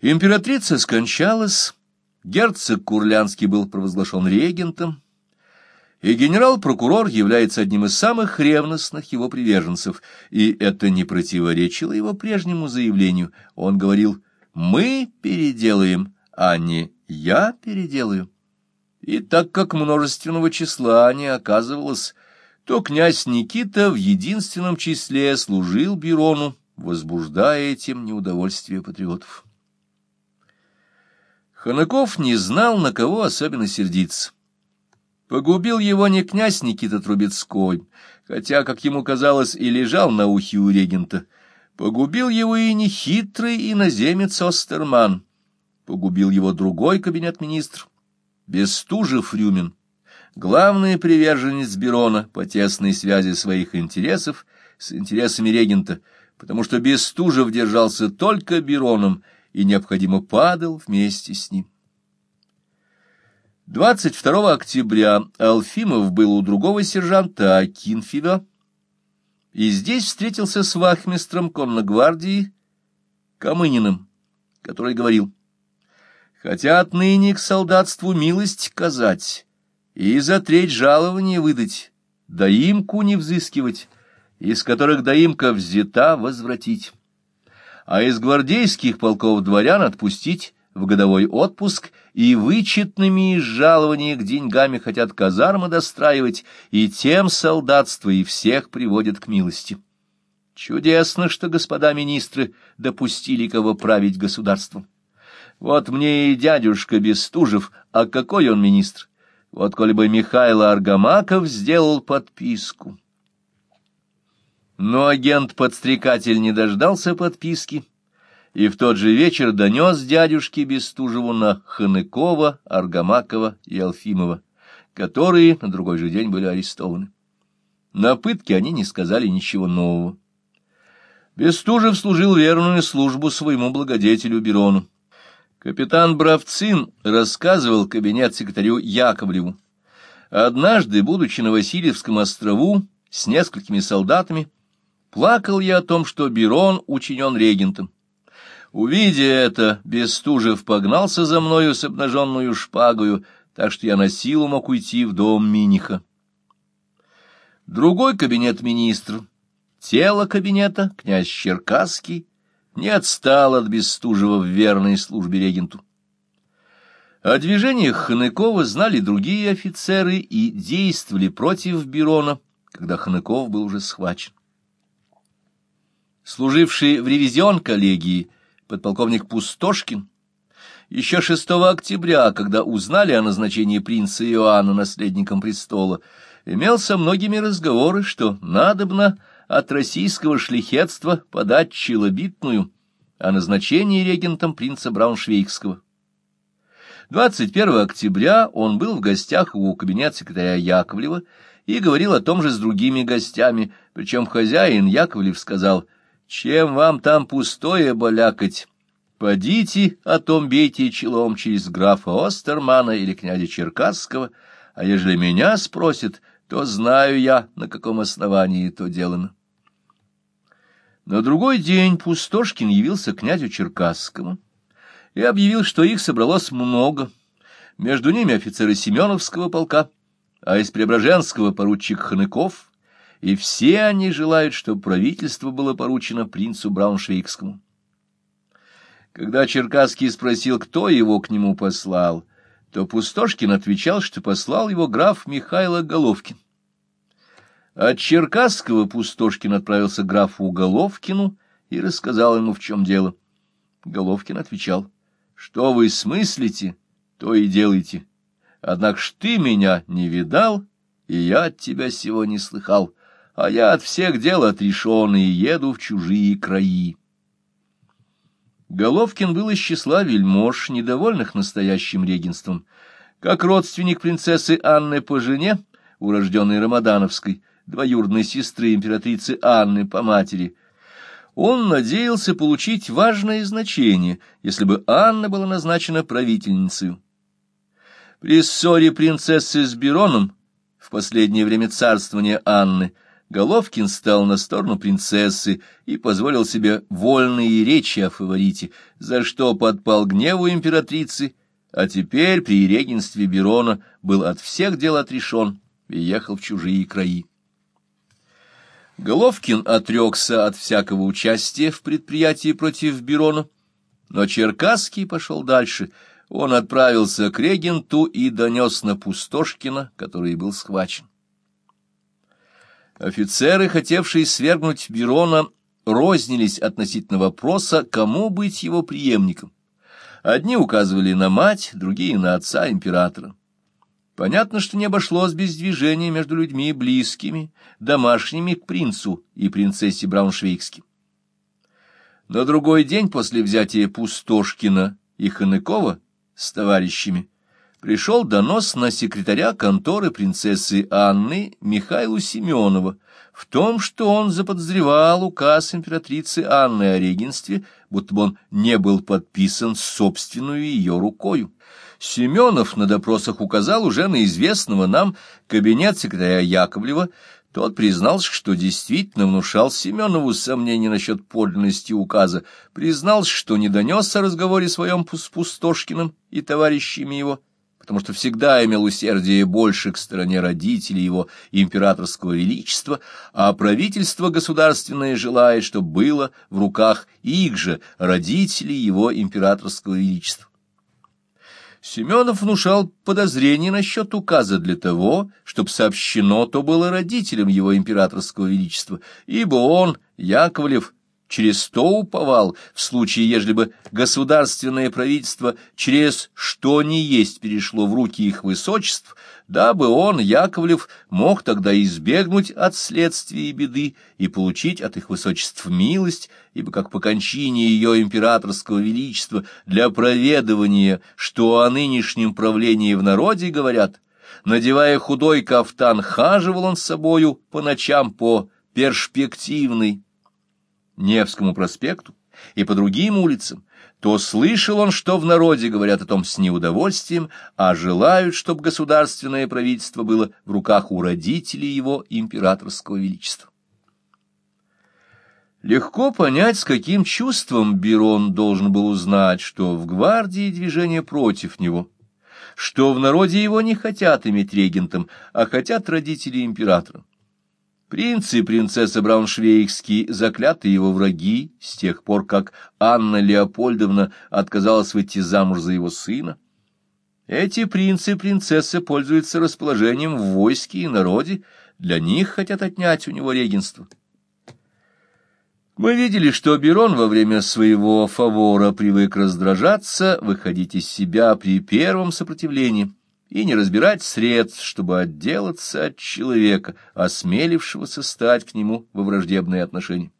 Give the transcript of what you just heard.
Императрица скончалась, герцог Курлянский был провозглашен регентом, и генерал-прокурор является одним из самых ревностных его приверженцев, и это не противоречило его прежнему заявлению. Он говорил «мы переделаем, а не я переделаю». И так как множественного числа не оказывалось, то князь Никита в единственном числе служил Бирону, возбуждая этим неудовольствие патриотов. Ханаков не знал, на кого особенно сердиться. Погубил его не князь Никита Трубецкой, хотя, как ему казалось, и лежал на ухе у регента. Погубил его и нехитрый иноземец Остерман. Погубил его другой кабинет-министр, Бестужев-Рюмин, главный приверженец Берона по тесной связи своих интересов с интересами регента, потому что Бестужев держался только Бероном — и необходимо падал вместе с ним. 22 октября Алфимов был у другого сержанта Акинфева, и здесь встретился с вахмистром конногвардии Камыниным, который говорил, «Хотя отныне к солдатству милость казать и за треть жалования выдать, доимку не взыскивать, из которых доимка взята возвратить» а из гвардейских полков дворян отпустить в годовой отпуск и вычетными из жалования к деньгами хотят казармы достраивать, и тем солдатство и всех приводят к милости. Чудесно, что господа министры допустили кого править государством. Вот мне и дядюшка Бестужев, а какой он министр? Вот коли бы Михаил Аргамаков сделал подписку. Но агент-подстрекатель не дождался подписки, и в тот же вечер донес дядюшке Бестужеву на Ханыкова, Аргамакова и Алфимова, которые на другой же день были арестованы. На пытке они не сказали ничего нового. Бестужев служил верную службу своему благодетелю Берону. Капитан Бравцин рассказывал кабинет-секретарю Яковлеву. Однажды, будучи на Васильевском острову с несколькими солдатами, Плакал я о том, что Бирон учинен регентом. Увидя это, Бестужев погнался за мною с обнаженную шпагою, так что я на силу мог уйти в дом Миниха. Другой кабинет министр, тело кабинета, князь Черкасский, не отстал от Бестужева в верной службе регенту. О движениях Ханыкова знали другие офицеры и действовали против Бирона, когда Ханыков был уже схвачен служивший в ревизион коллегии, подполковник Пустошкин, еще 6 октября, когда узнали о назначении принца Иоанна наследником престола, имел со многими разговоры, что надобно от российского шляхетства подать челобитную о назначении регентом принца Брауншвейгского. 21 октября он был в гостях у кабинета секретаря Яковлева и говорил о том же с другими гостями, причем хозяин Яковлев сказал — чем вам там пустое балякать? Подите, о том бейте челом через графа Остермана или князя Черкасского, а ежели меня спросят, то знаю я, на каком основании то делано. На другой день Пустошкин явился князю Черкасскому и объявил, что их собралось много, между ними офицеры Семеновского полка, а из Преображенского поручик Ханыков, и все они желают, чтобы правительство было поручено принцу Брауншвейгскому. Когда Черкасский спросил, кто его к нему послал, то Пустошкин отвечал, что послал его граф Михайло Головкин. От Черкасского Пустошкин отправился к графу Головкину и рассказал ему, в чем дело. Головкин отвечал, что вы смыслите, то и делайте. Однако ж ты меня не видал, и я от тебя сего не слыхал а я от всех дел отрешен и еду в чужие краи. Головкин был из числа вельмож, недовольных настоящим регенством. Как родственник принцессы Анны по жене, урожденной Рамадановской, двоюродной сестры императрицы Анны по матери, он надеялся получить важное значение, если бы Анна была назначена правительницей. При ссоре принцессы с Бироном в последнее время царствования Анны – Головкин стал на сторону принцессы и позволил себе вольные речи о фаворите, за что подпал гневу императрицы, а теперь при регенстве Берона был от всех дел отрешен и ехал в чужие краи. Головкин отрекся от всякого участия в предприятии против Берона, но Черкасский пошел дальше. Он отправился к регенту и донес на Пустошкина, который был схвачен. Офицеры, хотевшие свергнуть Берона, рознились относительно вопроса, кому быть его преемником. Одни указывали на мать, другие — на отца императора. Понятно, что не обошлось без движения между людьми близкими, домашними к принцу и принцессе Брауншвейгским. На другой день после взятия Пустошкина и Ханыкова с товарищами пришел донос на секретаря конторы принцессы Анны Михаилу Семенова в том, что он заподозревал указ императрицы Анны о регенстве, будто бы он не был подписан собственную ее рукою. Семенов на допросах указал уже на известного нам кабинет секретаря Яковлева, тот признался, что действительно внушал Семенову сомнения насчет подлинности указа, признался, что не донес о разговоре своем с Пустошкиным и товарищами его, потому что всегда имел усердие больше к стороне родителей его императорского величества, а правительство государственное желает, чтобы было в руках их же родителей его императорского величества. Семенов внушал подозрения насчет указа для того, чтобы сообщено то было родителям его императорского величества, ибо он, Яковлев, через то уповал, в случае, ежели бы государственное правительство через что ни есть перешло в руки их высочеств, дабы он, Яковлев, мог тогда избегнуть от следствия и беды и получить от их высочеств милость, ибо как по кончине ее императорского величества для проведывания, что о нынешнем правлении в народе говорят, надевая худой кафтан, хаживал он с собою по ночам по перспективной Невскому проспекту и по другим улицам, то слышал он, что в народе говорят о том с неудовольствием, а желают, чтобы государственное правительство было в руках у родителей его императорского величества. Легко понять, с каким чувством Бирон должен был узнать, что в гвардии движение против него, что в народе его не хотят иметь регентом, а хотят родители императора. Принц и принцесса Брауншвейгский заклятые его враги с тех пор, как Анна Леопольдовна отказалась выйти замуж за его сына. Эти принцы и принцессы пользуются расположением в войске и народе, для них хотят отнять у него регенство. Мы видели, что Берон во время своего фавора привык раздражаться, выходить из себя при первом сопротивлении и не разбирать средств, чтобы отделаться от человека, осмелившегося стать к нему во враждебные отношения.